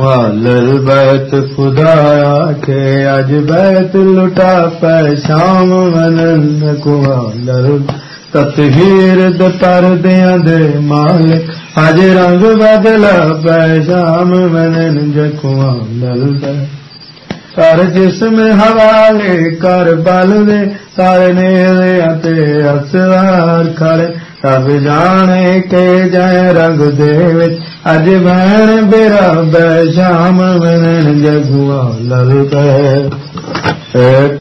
ਵਾਲਲ ਬੈਤ ਖੁਦਾ ਆਖੇ, ਅਜ ਬੈਤ ਲੁਟਾ ਪੈ, ਸ਼ਾਮ ਵਨਨ ਕੋ ਵਾਲਲ ਤਤਹੀਰ ਦੇ ਪਰਦਿਆਂ ਦੇ ਮਾਲਕ ਅਜ ਰੰਗ ਬਦਲ ਪੈ, ਸ਼ਾਮ ਵਨਨ ਜਕੋ ਵਾਲਲ ਸਾਰ ਜਿਸਮ ਹਵਾਲੇ ਕਰ ਬਲ ਦੇ ਸਾਰੇ ਨੇ ਤੇ ਅਸਵਾਰ ਖੜੇ ਸਭ ਜਾਣੇ ਕੇ ਜੈ ਰੰਗ ਦੇ ਵਿੱਚ, ਅਜ ਭੈਣ ਬੇਰਾ ਬੈ ਸ਼ਾਮ ਮਨਨ ਜਗਵਾ ਲਲ